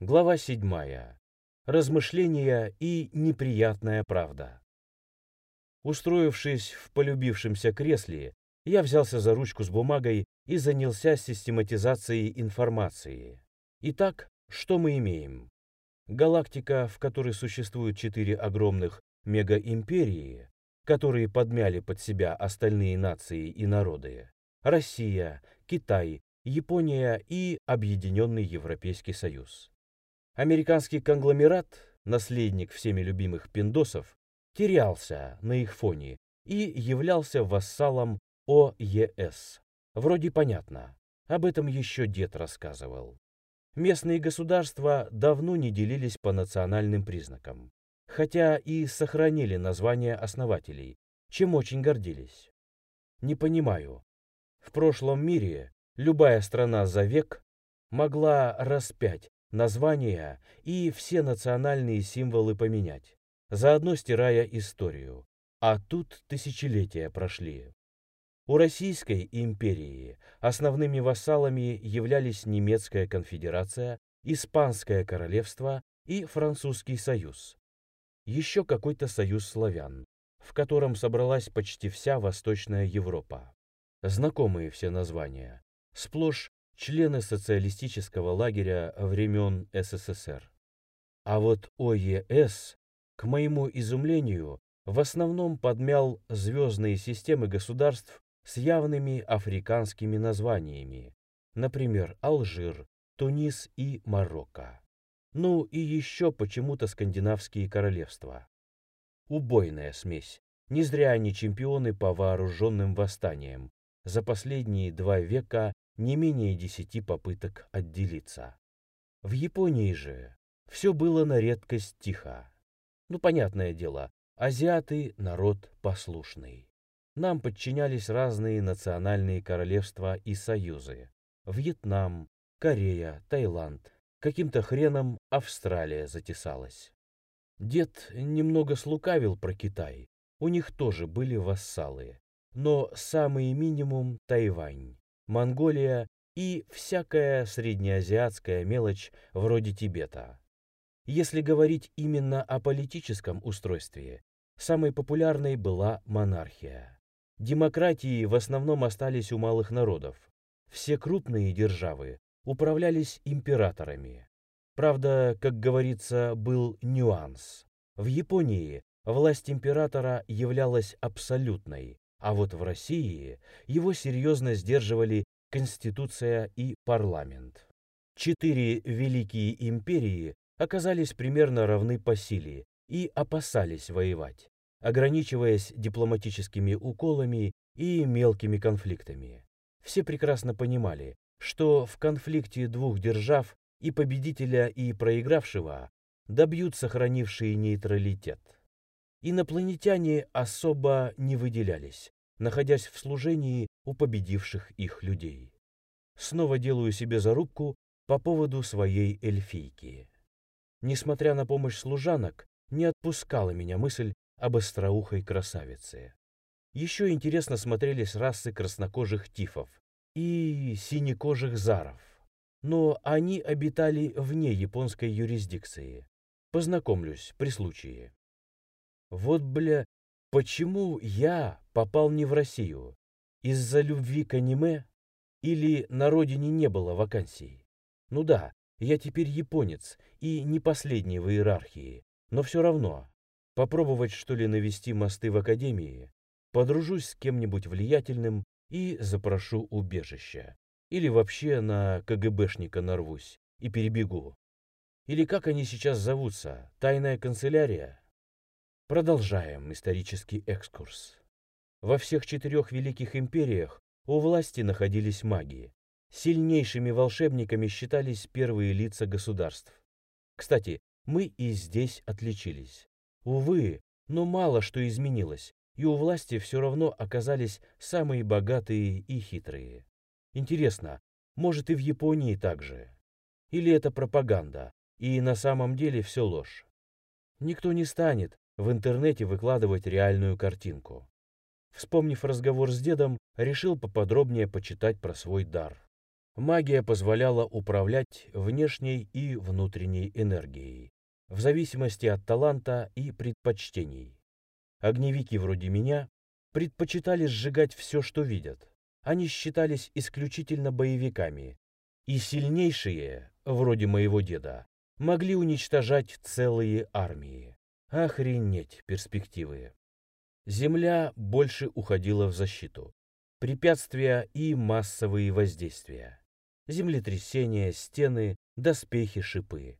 Глава 7. Размышления и неприятная правда. Устроившись в полюбившемся кресле, я взялся за ручку с бумагой и занялся систематизацией информации. Итак, что мы имеем? Галактика, в которой существуют четыре огромных мегаимперии, которые подмяли под себя остальные нации и народы. Россия, Китай, Япония и Объединенный Европейский Союз. Американский конгломерат, наследник всеми любимых пиндосов, терялся на их фоне и являлся вассалом ОЕС. Вроде понятно, об этом еще дед рассказывал. Местные государства давно не делились по национальным признакам, хотя и сохранили названия основателей, чем очень гордились. Не понимаю, в прошлом мире любая страна за век могла распять названия и все национальные символы поменять, заодно стирая историю. А тут тысячелетия прошли. У Российской империи основными вассалами являлись Немецкая конфедерация, Испанское королевство и Французский союз. Еще какой-то союз славян, в котором собралась почти вся Восточная Европа. Знакомые все названия, сплошь члены социалистического лагеря времен СССР. А вот ОЕС, к моему изумлению, в основном подмял звездные системы государств с явными африканскими названиями, например, Алжир, Тунис и Марокко. Ну и еще почему-то скандинавские королевства. Убойная смесь. Не зря они чемпионы по вооруженным восстаниям. За последние два века не менее десяти попыток отделиться. В Японии же все было на редкость тихо. Ну, понятное дело, азиаты – народ послушный. Нам подчинялись разные национальные королевства и союзы. Вьетнам, Корея, Таиланд. Каким-то хреном Австралия затесалась. Дед немного слукавил про Китай. У них тоже были вассалы. Но самый минимум – Тайвань. Монголия и всякая среднеазиатская мелочь вроде Тибета. Если говорить именно о политическом устройстве, самой популярной была монархия. Демократии в основном остались у малых народов. Все крупные державы управлялись императорами. Правда, как говорится, был нюанс. В Японии власть императора являлась абсолютной, а вот в России его серьезно сдерживали Конституция и парламент. Четыре великие империи оказались примерно равны по силе и опасались воевать, ограничиваясь дипломатическими уколами и мелкими конфликтами. Все прекрасно понимали, что в конфликте двух держав и победителя, и проигравшего добьют сохранившие нейтралитет. Инопланетяне особо не выделялись, находясь в служении у победивших их людей. Снова делаю себе зарубку по поводу своей эльфийки. Несмотря на помощь служанок, не отпускала меня мысль об остроухой красавице. Еще интересно смотрелись расы краснокожих тифов и синекожих заров. Но они обитали вне японской юрисдикции. Познакомлюсь при случае. Вот, бля, Почему я попал не в Россию? Из-за любви к аниме? Или на родине не было вакансий? Ну да, я теперь японец и не последний в иерархии, но все равно. Попробовать что ли навести мосты в академии? Подружусь с кем-нибудь влиятельным и запрошу убежище. Или вообще на КГБшника нарвусь и перебегу. Или как они сейчас зовутся? Тайная канцелярия? Продолжаем исторический экскурс. Во всех четырех великих империях у власти находились маги. Сильнейшими волшебниками считались первые лица государств. Кстати, мы и здесь отличились. Увы, но мало что изменилось, и у власти все равно оказались самые богатые и хитрые. Интересно, может и в Японии так же? Или это пропаганда, и на самом деле все ложь? Никто не станет в интернете выкладывать реальную картинку. Вспомнив разговор с дедом, решил поподробнее почитать про свой дар. Магия позволяла управлять внешней и внутренней энергией, в зависимости от таланта и предпочтений. Огневики вроде меня предпочитали сжигать все, что видят. Они считались исключительно боевиками. И сильнейшие, вроде моего деда, могли уничтожать целые армии. Охренеть перспективы. Земля больше уходила в защиту. Препятствия и массовые воздействия. Землетрясения, стены, доспехи, шипы.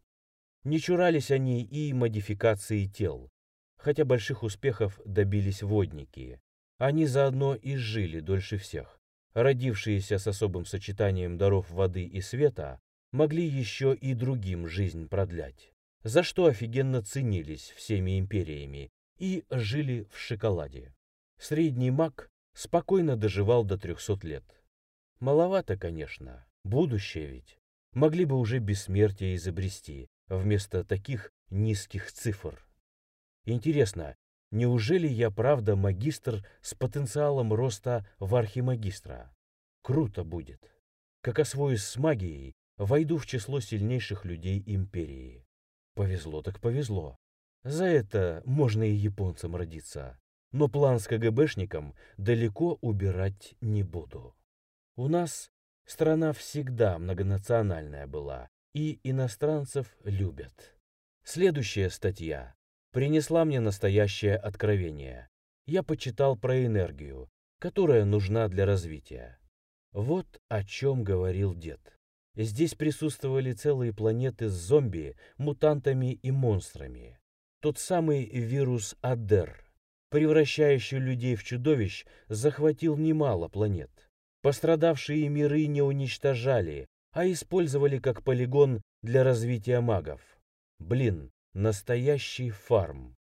Не чурались они и модификации тел, хотя больших успехов добились водники. Они заодно и жили дольше всех. Родившиеся с особым сочетанием даров воды и света могли еще и другим жизнь продлять, за что офигенно ценились всеми империями и жили в шоколаде. Средний маг спокойно доживал до 300 лет. Маловато, конечно, будущее ведь. Могли бы уже бессмертие изобрести вместо таких низких цифр. Интересно, неужели я правда магистр с потенциалом роста в архимагистра? Круто будет. Как освоюсь с магией, войду в число сильнейших людей империи. Повезло так повезло. За это можно и японцам родиться. Но план с КГБшником далеко убирать не буду. У нас страна всегда многонациональная была, и иностранцев любят. Следующая статья принесла мне настоящее откровение. Я почитал про энергию, которая нужна для развития. Вот о чем говорил дед. Здесь присутствовали целые планеты с зомби, мутантами и монстрами. Тот самый вирус Адер, превращающий людей в чудовищ, захватил немало планет. Пострадавшие миры не уничтожали, а использовали как полигон для развития магов. Блин, Настоящий фарм.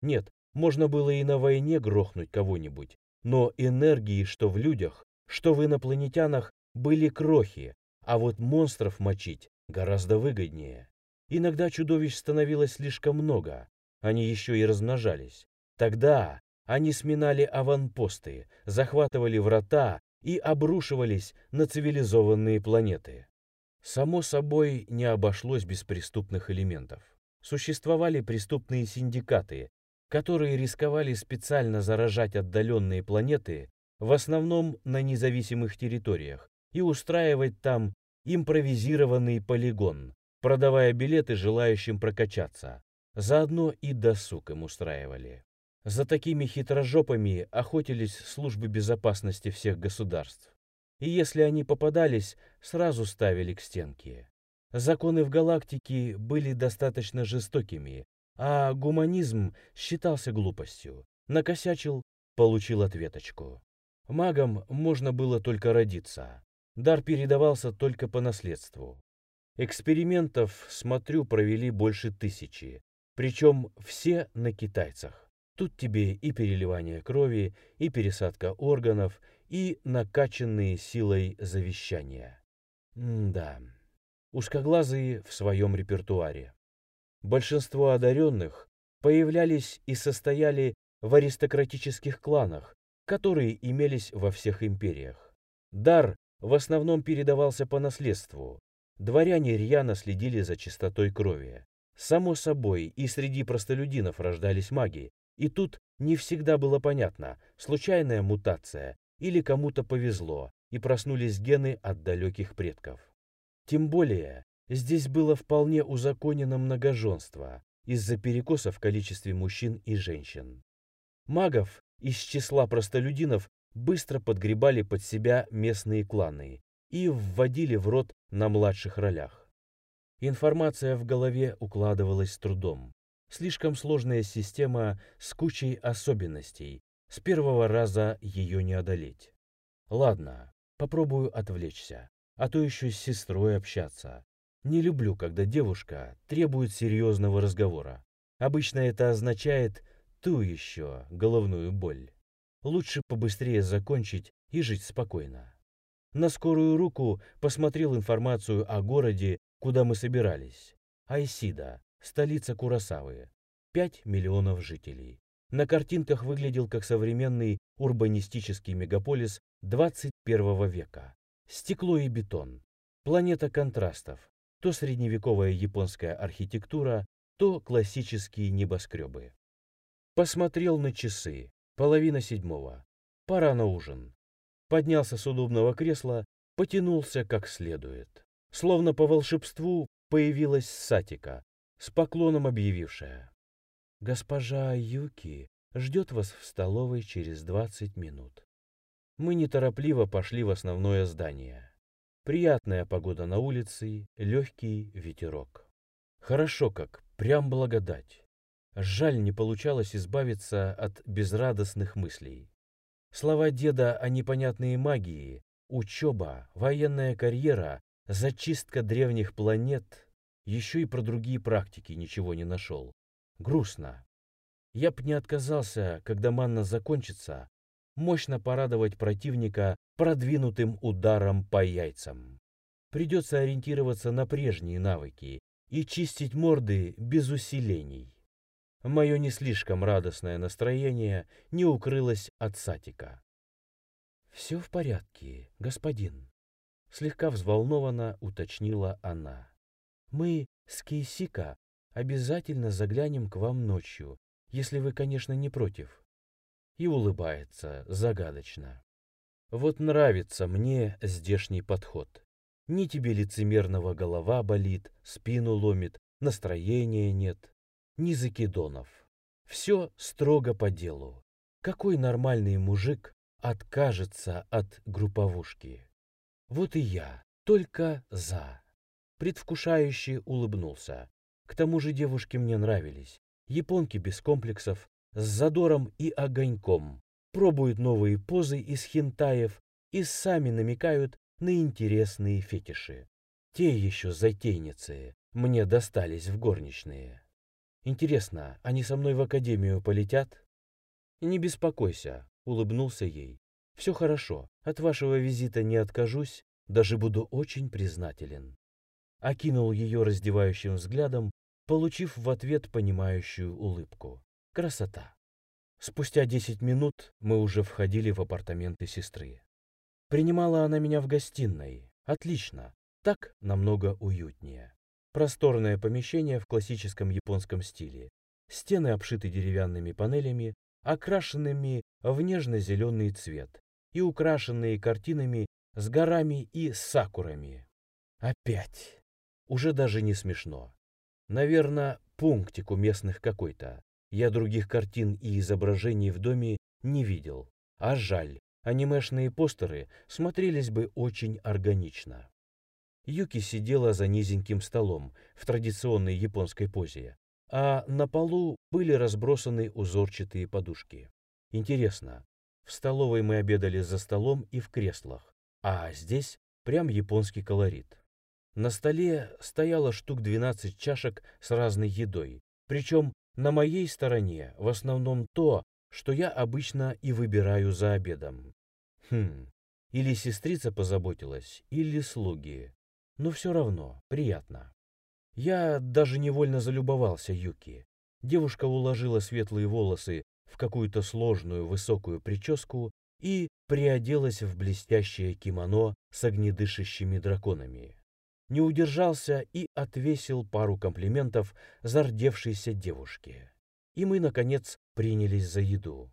Нет, можно было и на войне грохнуть кого-нибудь, но энергии, что в людях, что в инопланетянах, были крохи, а вот монстров мочить гораздо выгоднее. Иногда чудовищ становилось слишком много, они еще и размножались. Тогда они сминали аванпосты, захватывали врата и обрушивались на цивилизованные планеты. Само собой, не обошлось без преступных элементов существовали преступные синдикаты, которые рисковали специально заражать отдаленные планеты, в основном на независимых территориях, и устраивать там импровизированный полигон, продавая билеты желающим прокачаться. Заодно и досуг им устраивали. За такими хитрожопами охотились службы безопасности всех государств. И если они попадались, сразу ставили к стенке. Законы в галактике были достаточно жестокими, а гуманизм считался глупостью. Накосячил, получил ответочку. Магом можно было только родиться. Дар передавался только по наследству. Экспериментов, смотрю, провели больше тысячи. Причем все на китайцах. Тут тебе и переливание крови, и пересадка органов, и накачанные силой завещания. М да узкоглазые в своем репертуаре. Большинство одаренных появлялись и состояли в аристократических кланах, которые имелись во всех империях. Дар в основном передавался по наследству. Дворяне рьяно следили за чистотой крови. Само собой, и среди простолюдинов рождались маги, и тут не всегда было понятно, случайная мутация или кому-то повезло, и проснулись гены от далеких предков. Тем более, здесь было вполне узаконено многоженство из-за перекоса в количестве мужчин и женщин. Магов из числа простолюдинов быстро подгребали под себя местные кланы и вводили в рот на младших ролях. Информация в голове укладывалась с трудом. Слишком сложная система с кучей особенностей. С первого раза ее не одолеть. Ладно, попробую отвлечься а то еще с сестрой общаться. Не люблю, когда девушка требует серьезного разговора. Обычно это означает ту еще головную боль. Лучше побыстрее закончить и жить спокойно. На скорую руку посмотрел информацию о городе, куда мы собирались. Айсида, столица Курасавы. 5 миллионов жителей. На картинках выглядел как современный урбанистический мегаполис 21 века. Стекло и бетон. Планета контрастов. То средневековая японская архитектура, то классические небоскребы. Посмотрел на часы. Половина седьмого. Пора на ужин. Поднялся с удобного кресла, потянулся как следует. Словно по волшебству появилась Сатика, с поклоном объявившая. «Госпожа Юки ждет вас в столовой через двадцать минут». Мы неторопливо пошли в основное здание. Приятная погода на улице, легкий ветерок. Хорошо как, прям благодать. Жаль, не получалось избавиться от безрадостных мыслей. Слова деда о непонятной магии, учеба, военная карьера, зачистка древних планет, еще и про другие практики ничего не нашел. Грустно. Я б не отказался, когда манна закончится, мощно порадовать противника продвинутым ударом по яйцам. Придется ориентироваться на прежние навыки и чистить морды без усилений. Мое не слишком радостное настроение не укрылось от Сатика. «Все в порядке, господин», — слегка взволнованно уточнила она. «Мы с Кейсика обязательно заглянем к вам ночью, если вы, конечно, не против». И улыбается загадочно. Вот нравится мне здешний подход. Ни тебе лицемерного голова болит, спину ломит, настроения нет ни закидонов. Все строго по делу. Какой нормальный мужик откажется от групповушки? Вот и я, только за. Предвкушающе улыбнулся. К тому же девушки мне нравились. Японки без комплексов, с задором и огоньком. Пробуют новые позы из хентаев и сами намекают на интересные фетиши. Те еще затейницы мне достались в горничные. Интересно, они со мной в академию полетят? Не беспокойся, улыбнулся ей. Все хорошо, от вашего визита не откажусь, даже буду очень признателен. Окинул ее раздевающим взглядом, получив в ответ понимающую улыбку. Красота. Спустя десять минут мы уже входили в апартаменты сестры. Принимала она меня в гостиной. Отлично. Так намного уютнее. Просторное помещение в классическом японском стиле. Стены обшиты деревянными панелями, окрашенными в нежно-зеленый цвет и украшенные картинами с горами и сакурами. Опять. Уже даже не смешно. Наверное, пунктик у местных какой-то. Я других картин и изображений в доме не видел. А жаль, анимешные постеры смотрелись бы очень органично. Юки сидела за низеньким столом в традиционной японской позе, а на полу были разбросаны узорчатые подушки. Интересно, в столовой мы обедали за столом и в креслах, а здесь прям японский колорит. На столе стояло штук 12 чашек с разной едой, причем на моей стороне в основном то, что я обычно и выбираю за обедом. Хм, или сестрица позаботилась, или слуги но все равно приятно. Я даже невольно залюбовался Юки. Девушка уложила светлые волосы в какую-то сложную высокую прическу и приоделась в блестящее кимоно с огнедышащими драконами. Не удержался и отвесил пару комплиментов зардевшейся девушке. И мы, наконец, принялись за еду.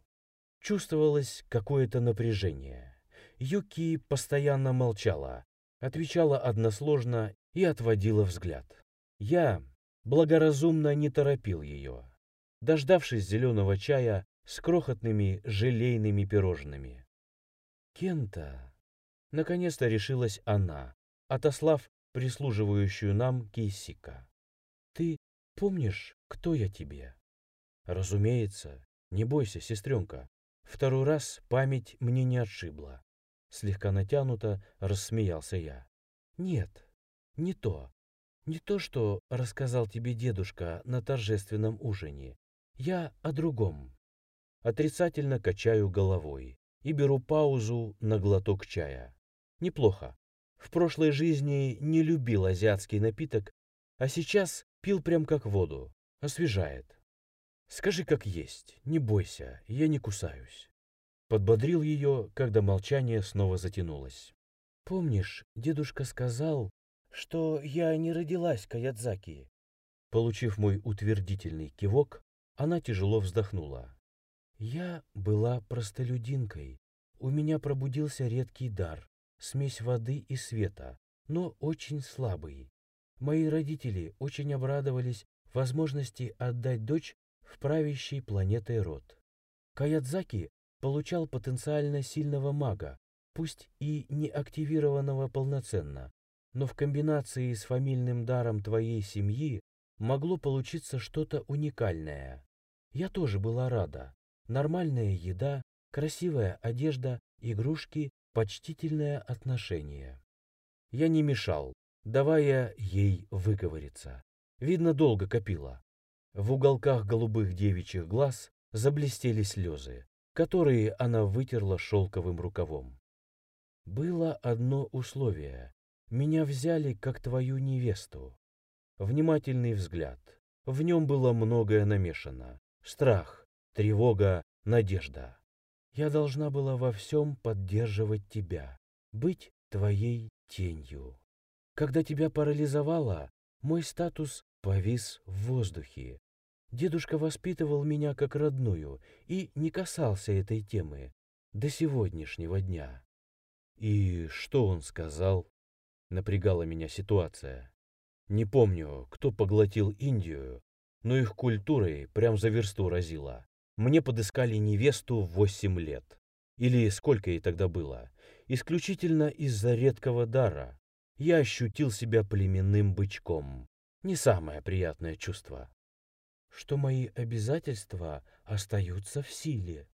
Чувствовалось какое-то напряжение. Юки постоянно молчала, отвечала односложно и отводила взгляд. Я благоразумно не торопил ее, дождавшись зеленого чая с крохотными желейными пирожными. Кента, наконец-то решилась она, отослав прислуживающую нам Кейсика. Ты помнишь, кто я тебе? Разумеется, не бойся, сестренка. Второй раз память мне не отшибла. Слегка натянуто рассмеялся я. Нет, не то. Не то, что рассказал тебе дедушка на торжественном ужине. Я о другом. Отрицательно качаю головой и беру паузу на глоток чая. Неплохо. В прошлой жизни не любил азиатский напиток, а сейчас пил прям как воду. Освежает. Скажи как есть, не бойся, я не кусаюсь. Подбодрил ее, когда молчание снова затянулось. «Помнишь, дедушка сказал, что я не родилась Каядзаки. Получив мой утвердительный кивок, она тяжело вздохнула. Я была простолюдинкой. У меня пробудился редкий дар, смесь воды и света, но очень слабый. Мои родители очень обрадовались возможности отдать дочь в правящий планетой род. Каядзаки получал потенциально сильного мага, пусть и не активированного полноценно, но в комбинации с фамильным даром твоей семьи могло получиться что-то уникальное. Я тоже была рада. Нормальная еда, красивая одежда, игрушки, почтительное отношение. Я не мешал, давая ей выговориться. Видно, долго копила. В уголках голубых девичьих глаз заблестели слезы, которые она вытерла шелковым рукавом. Было одно условие. Меня взяли как твою невесту. Внимательный взгляд. В нем было многое намешано. Страх, тревога, надежда. Я должна была во всем поддерживать тебя, быть твоей тенью. Когда тебя парализовало, мой статус повис в воздухе. Дедушка воспитывал меня как родную и не касался этой темы до сегодняшнего дня. И что он сказал? Напрягала меня ситуация. Не помню, кто поглотил Индию, но их культурой прям за версту разило. Мне подыскали невесту в восемь лет. Или сколько ей тогда было. Исключительно из-за редкого дара. Я ощутил себя племенным бычком. Не самое приятное чувство. Что мои обязательства остаются в силе.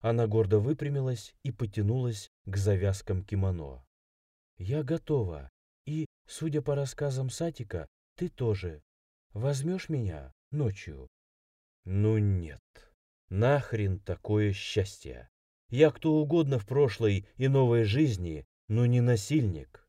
Она гордо выпрямилась и потянулась к завязкам кимоно. «Я готова. И, судя по рассказам Сатика, ты тоже. Возьмешь меня ночью?» «Ну нет. Нахрен такое счастье. Я кто угодно в прошлой и новой жизни, но не насильник.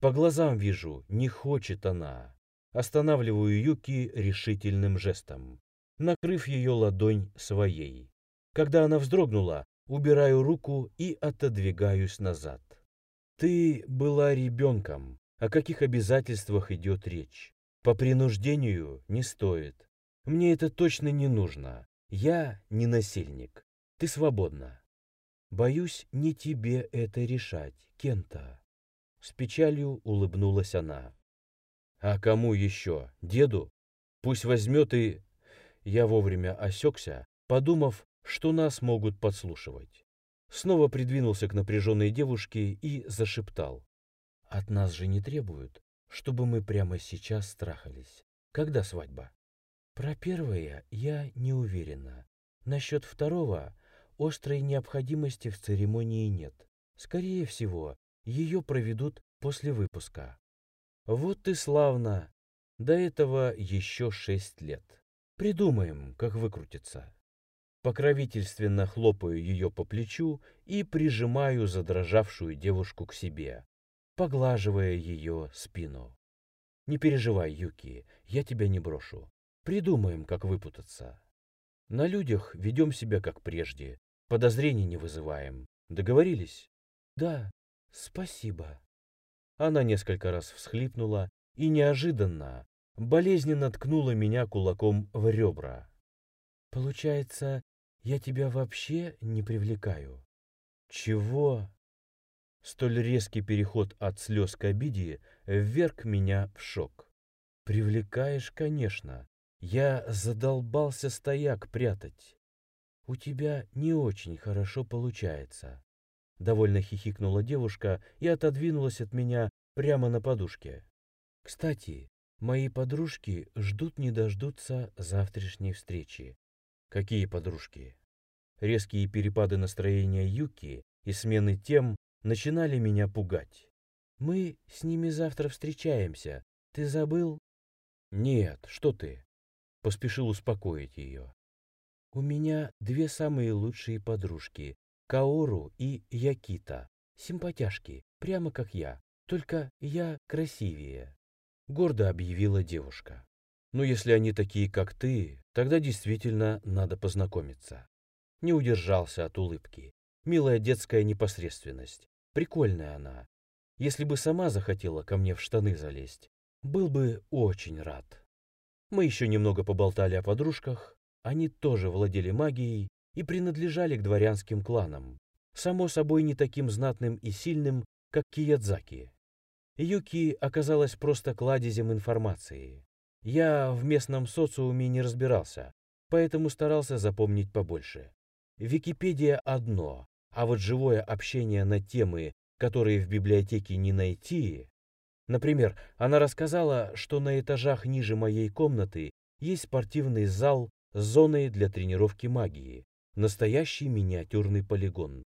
По глазам вижу, не хочет она. Останавливаю Юки решительным жестом, накрыв ее ладонь своей. Когда она вздрогнула, убираю руку и отодвигаюсь назад. Ты была ребенком. О каких обязательствах идет речь? По принуждению не стоит. Мне это точно не нужно. Я не насильник. Ты свободна. Боюсь, не тебе это решать, Кента. С печалью улыбнулась она. А кому еще? Деду? Пусть возьмет и... Я вовремя осекся, подумав, что нас могут подслушивать. Снова придвинулся к напряженной девушке и зашептал. От нас же не требуют, чтобы мы прямо сейчас страхались. Когда свадьба? Про первое я не уверена. Насчет второго острой необходимости в церемонии нет. Скорее всего, ее проведут после выпуска. Вот и славно. До этого еще шесть лет. Придумаем, как выкрутиться покровительственно хлопаю ее по плечу и прижимаю задрожавшую девушку к себе, поглаживая ее спину. «Не переживай, Юки, я тебя не брошу. Придумаем, как выпутаться. На людях ведем себя как прежде, подозрений не вызываем. Договорились?» «Да, спасибо». Она несколько раз всхлипнула и неожиданно, болезненно ткнула меня кулаком в ребра. Получается, я тебя вообще не привлекаю. Чего? Столь резкий переход от слез к обиде вверг меня в шок. Привлекаешь, конечно. Я задолбался стояк прятать. У тебя не очень хорошо получается. Довольно хихикнула девушка и отодвинулась от меня прямо на подушке. Кстати, мои подружки ждут не дождутся завтрашней встречи. Какие подружки? Резкие перепады настроения Юки и смены тем начинали меня пугать. Мы с ними завтра встречаемся. Ты забыл? Нет, что ты? Поспешил успокоить ее. У меня две самые лучшие подружки, Каору и Якита. Симпатяшки, прямо как я, только я красивее. Гордо объявила девушка. Ну, если они такие, как ты, тогда действительно надо познакомиться. Не удержался от улыбки. Милая детская непосредственность. Прикольная она. Если бы сама захотела ко мне в штаны залезть, был бы очень рад. Мы еще немного поболтали о подружках, они тоже владели магией и принадлежали к дворянским кланам, само собой не таким знатным и сильным, как Киядзаки. Юки оказалась просто кладезем информации. Я в местном социуме не разбирался, поэтому старался запомнить побольше. Википедия одно, а вот живое общение на темы, которые в библиотеке не найти... Например, она рассказала, что на этажах ниже моей комнаты есть спортивный зал с зоной для тренировки магии. Настоящий миниатюрный полигон.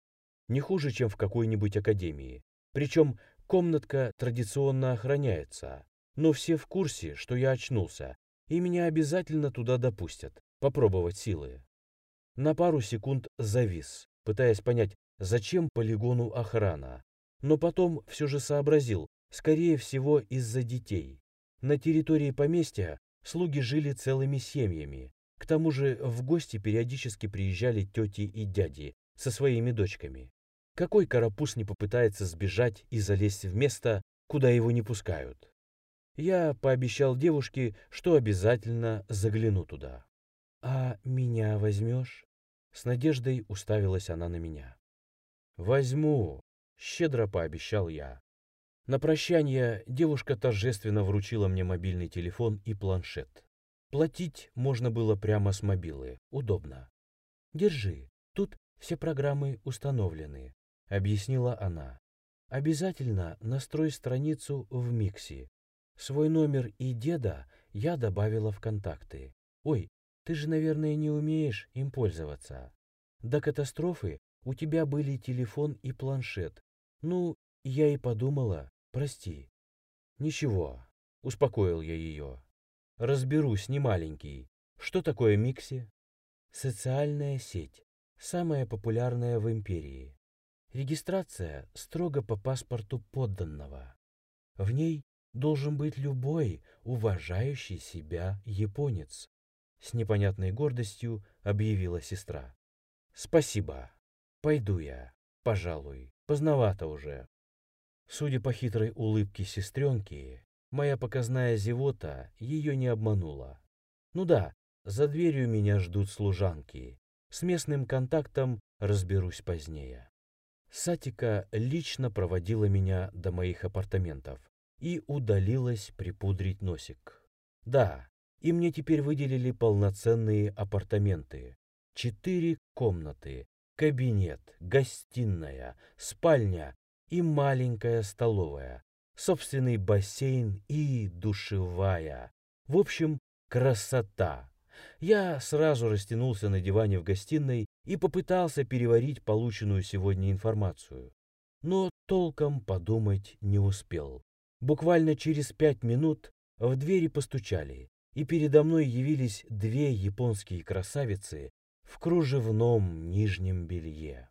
Не хуже, чем в какой-нибудь академии. Причем комнатка традиционно охраняется. Но все в курсе, что я очнулся, и меня обязательно туда допустят, попробовать силы. На пару секунд завис, пытаясь понять, зачем полигону охрана. Но потом все же сообразил, скорее всего из-за детей. На территории поместья слуги жили целыми семьями. К тому же в гости периодически приезжали тети и дяди со своими дочками. Какой карапуз не попытается сбежать и залезть в место, куда его не пускают? Я пообещал девушке, что обязательно загляну туда. «А меня возьмешь?» С надеждой уставилась она на меня. «Возьму», — щедро пообещал я. На прощание девушка торжественно вручила мне мобильный телефон и планшет. Платить можно было прямо с мобилы, удобно. «Держи, тут все программы установлены объяснила она. Обязательно настрой страницу в Миксе. Свой номер и деда я добавила в контакты. Ой, ты же, наверное, не умеешь им пользоваться. До катастрофы у тебя были телефон и планшет. Ну, я и подумала, прости. Ничего, успокоил я ее. Разберусь, не маленький. Что такое Микси? Социальная сеть, самая популярная в империи. Регистрация строго по паспорту подданного. В ней должен быть любой уважающий себя японец. С непонятной гордостью объявила сестра. Спасибо. Пойду я, пожалуй, поздновато уже. Судя по хитрой улыбке сестренки, моя показная зевота ее не обманула. Ну да, за дверью меня ждут служанки. С местным контактом разберусь позднее. Сатика лично проводила меня до моих апартаментов и удалилась припудрить носик. Да, и мне теперь выделили полноценные апартаменты. Четыре комнаты, кабинет, гостиная, спальня и маленькая столовая, собственный бассейн и душевая. В общем, красота. Я сразу растянулся на диване в гостиной и попытался переварить полученную сегодня информацию. Но толком подумать не успел. Буквально через пять минут в двери постучали, и передо мной явились две японские красавицы в кружевном нижнем белье.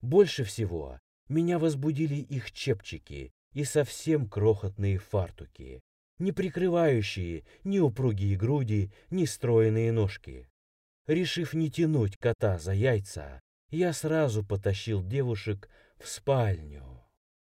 Больше всего меня возбудили их чепчики и совсем крохотные фартуки, не прикрывающие ни упругие груди, ни стройные ножки. Решив не тянуть кота за яйца, я сразу потащил девушек в спальню.